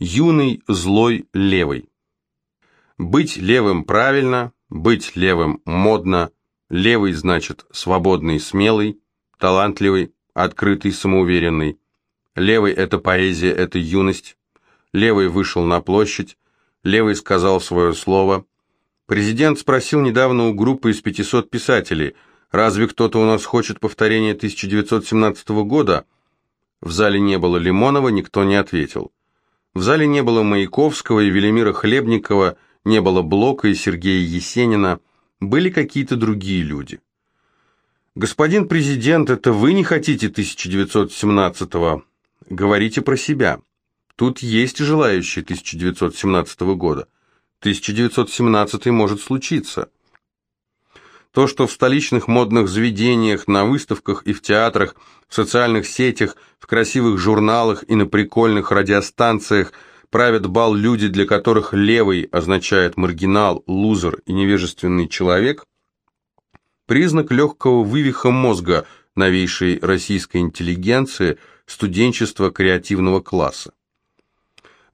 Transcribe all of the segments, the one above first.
Юный, злой, левый. Быть левым правильно, быть левым модно, левый значит свободный, смелый, талантливый, открытый, самоуверенный. Левый – это поэзия, это юность. Левый вышел на площадь, левый сказал свое слово. Президент спросил недавно у группы из 500 писателей, разве кто-то у нас хочет повторения 1917 года? В зале не было Лимонова, никто не ответил. В зале не было Маяковского и Велимира Хлебникова, не было Блока и Сергея Есенина, были какие-то другие люди. «Господин президент, это вы не хотите 1917-го? Говорите про себя. Тут есть желающие 1917 года. 1917 может случиться». То, что в столичных модных заведениях, на выставках и в театрах, в социальных сетях, в красивых журналах и на прикольных радиостанциях – правят бал люди, для которых левый означает маргинал, лузер и невежественный человек, признак легкого вывиха мозга новейшей российской интеллигенции, студенчества креативного класса.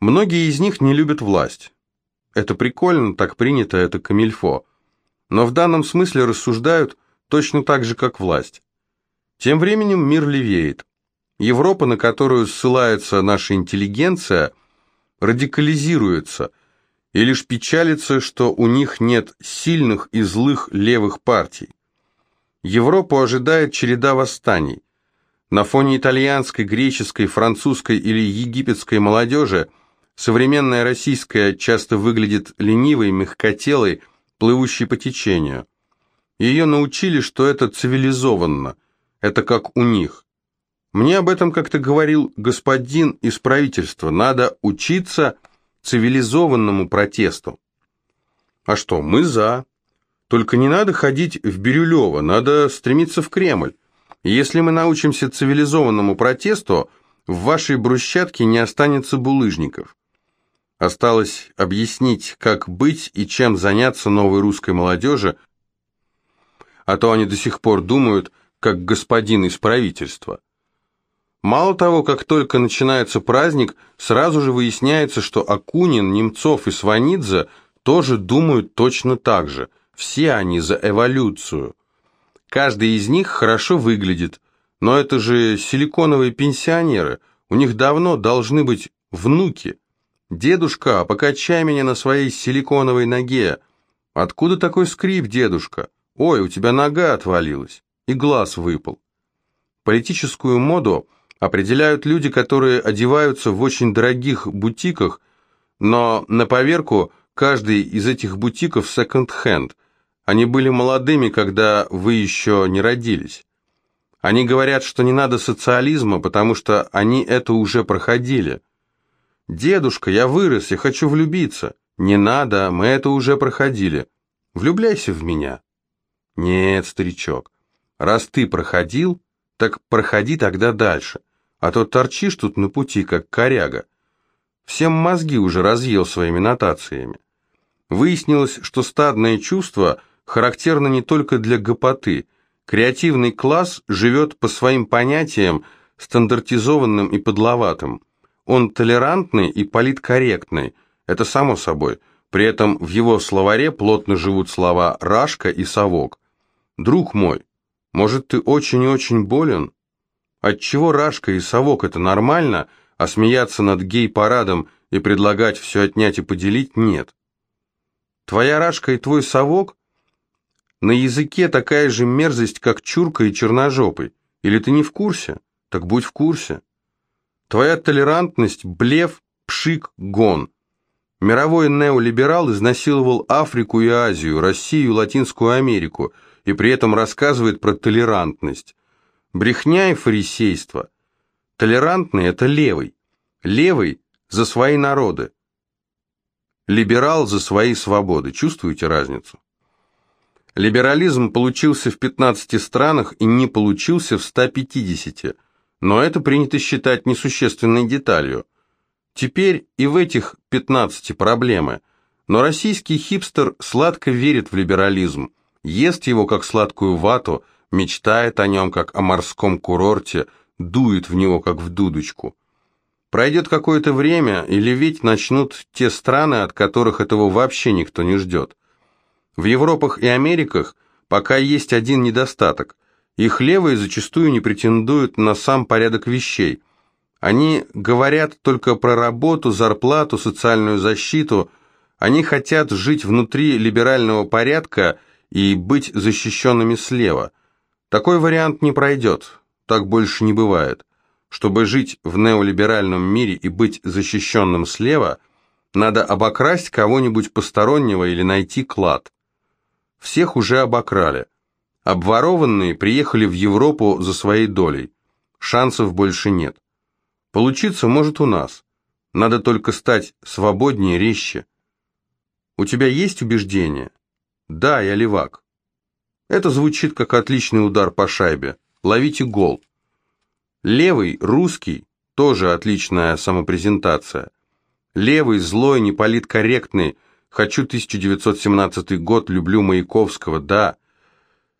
Многие из них не любят власть. Это прикольно, так принято, это камильфо. Но в данном смысле рассуждают точно так же, как власть. Тем временем мир левеет. Европа, на которую ссылается наша интеллигенция – радикализируются и лишь печалится, что у них нет сильных и злых левых партий. Европу ожидает череда восстаний. На фоне итальянской, греческой, французской или египетской молодежи современная российская часто выглядит ленивой, мягкотелой, плывущей по течению. Ее научили, что это цивилизованно, это как у них. Мне об этом как-то говорил господин из правительства. Надо учиться цивилизованному протесту. А что, мы за. Только не надо ходить в Бирюлево, надо стремиться в Кремль. Если мы научимся цивилизованному протесту, в вашей брусчатке не останется булыжников. Осталось объяснить, как быть и чем заняться новой русской молодежи, а то они до сих пор думают, как господин из правительства. Мало того, как только начинается праздник, сразу же выясняется, что Акунин, Немцов и Сванидзе тоже думают точно так же. Все они за эволюцию. Каждый из них хорошо выглядит, но это же силиконовые пенсионеры, у них давно должны быть внуки. «Дедушка, покачай меня на своей силиконовой ноге». «Откуда такой скрип, дедушка?» «Ой, у тебя нога отвалилась» и глаз выпал. Политическую моду определяют люди, которые одеваются в очень дорогих бутиках, но на поверку каждый из этих бутиков секонд-хенд. Они были молодыми, когда вы еще не родились. Они говорят, что не надо социализма, потому что они это уже проходили. «Дедушка, я вырос, я хочу влюбиться». «Не надо, мы это уже проходили. Влюбляйся в меня». «Нет, старичок, раз ты проходил, так проходи тогда дальше а то торчишь тут на пути, как коряга. Всем мозги уже разъел своими нотациями. Выяснилось, что стадное чувство характерно не только для гопоты. Креативный класс живет по своим понятиям, стандартизованным и подловатым. Он толерантный и политкорректный, это само собой. При этом в его словаре плотно живут слова «рашка» и «совок». «Друг мой, может, ты очень и очень болен?» Отчего Рашка и Совок это нормально, а смеяться над гей-парадом и предлагать все отнять и поделить нет? Твоя Рашка и твой Совок на языке такая же мерзость, как чурка и черножопый. Или ты не в курсе? Так будь в курсе. Твоя толерантность – блеф, пшик, гон. Мировой неолиберал изнасиловал Африку и Азию, Россию и Латинскую Америку, и при этом рассказывает про толерантность. Брехня и фарисейство. Толерантный – это левый. Левый – за свои народы. Либерал – за свои свободы. Чувствуете разницу? Либерализм получился в 15 странах и не получился в 150, но это принято считать несущественной деталью. Теперь и в этих 15 проблемы, но российский хипстер сладко верит в либерализм, ест его как сладкую вату – мечтает о нем, как о морском курорте, дует в него, как в дудочку. Пройдет какое-то время, и леветь начнут те страны, от которых этого вообще никто не ждет. В Европах и Америках пока есть один недостаток. Их левые зачастую не претендуют на сам порядок вещей. Они говорят только про работу, зарплату, социальную защиту. Они хотят жить внутри либерального порядка и быть защищенными слева. Такой вариант не пройдет. Так больше не бывает. Чтобы жить в неолиберальном мире и быть защищенным слева, надо обокрасть кого-нибудь постороннего или найти клад. Всех уже обокрали. Обворованные приехали в Европу за своей долей. Шансов больше нет. Получиться может у нас. Надо только стать свободнее, резче. У тебя есть убеждение? Да, я левак. Это звучит как отличный удар по шайбе. Ловите гол. Левый, русский, тоже отличная самопрезентация. Левый, злой, неполиткорректный, хочу 1917 год, люблю Маяковского, да.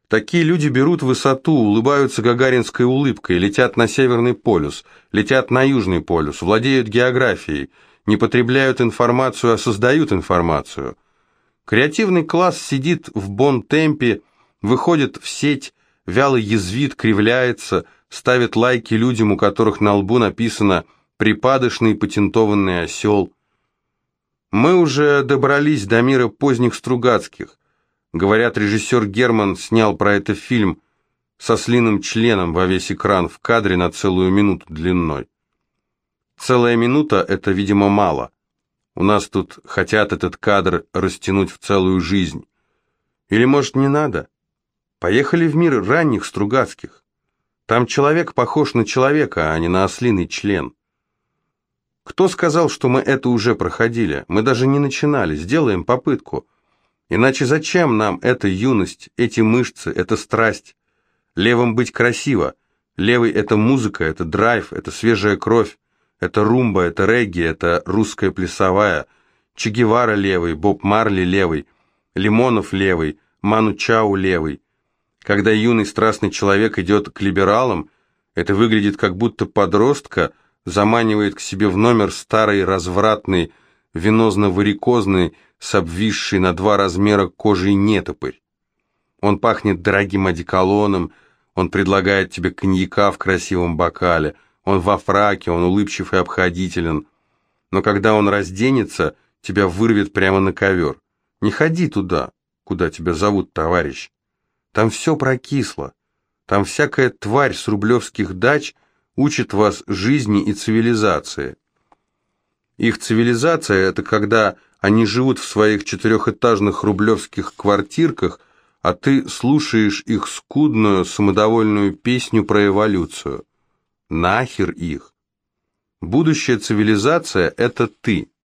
Такие люди берут высоту, улыбаются гагаринской улыбкой, летят на Северный полюс, летят на Южный полюс, владеют географией, не потребляют информацию, а создают информацию. Креативный класс сидит в бон-темпе, выходит в сеть, вяло язвит, кривляется, ставит лайки людям, у которых на лбу написано «припадочный патентованный осел». Мы уже добрались до мира поздних Стругацких. Говорят, режиссер Герман снял про это фильм со слиным членом во весь экран в кадре на целую минуту длиной. Целая минута – это, видимо, мало. У нас тут хотят этот кадр растянуть в целую жизнь. Или, может, не надо? Поехали в мир ранних Стругацких. Там человек похож на человека, а не на ослиный член. Кто сказал, что мы это уже проходили? Мы даже не начинали, сделаем попытку. Иначе зачем нам эта юность, эти мышцы, эта страсть? Левым быть красиво. Левый – это музыка, это драйв, это свежая кровь, это румба, это регги, это русская плясовая. Че Гевара левый, Боб Марли левый, Лимонов левый, Ману Чау левый. Когда юный страстный человек идет к либералам, это выглядит как будто подростка заманивает к себе в номер старый развратный, венозно-варикозный, с обвисшей на два размера кожей нетопырь. Он пахнет дорогим одеколоном, он предлагает тебе коньяка в красивом бокале, он во фраке, он улыбчив и обходителен. Но когда он разденется, тебя вырвет прямо на ковер. Не ходи туда, куда тебя зовут, товарищ. Там все прокисло. Там всякая тварь с рублевских дач учит вас жизни и цивилизации. Их цивилизация – это когда они живут в своих четырехэтажных рублевских квартирках, а ты слушаешь их скудную, самодовольную песню про эволюцию. Нахер их. Будущая цивилизация – это ты.